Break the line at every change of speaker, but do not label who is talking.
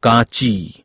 嘎叽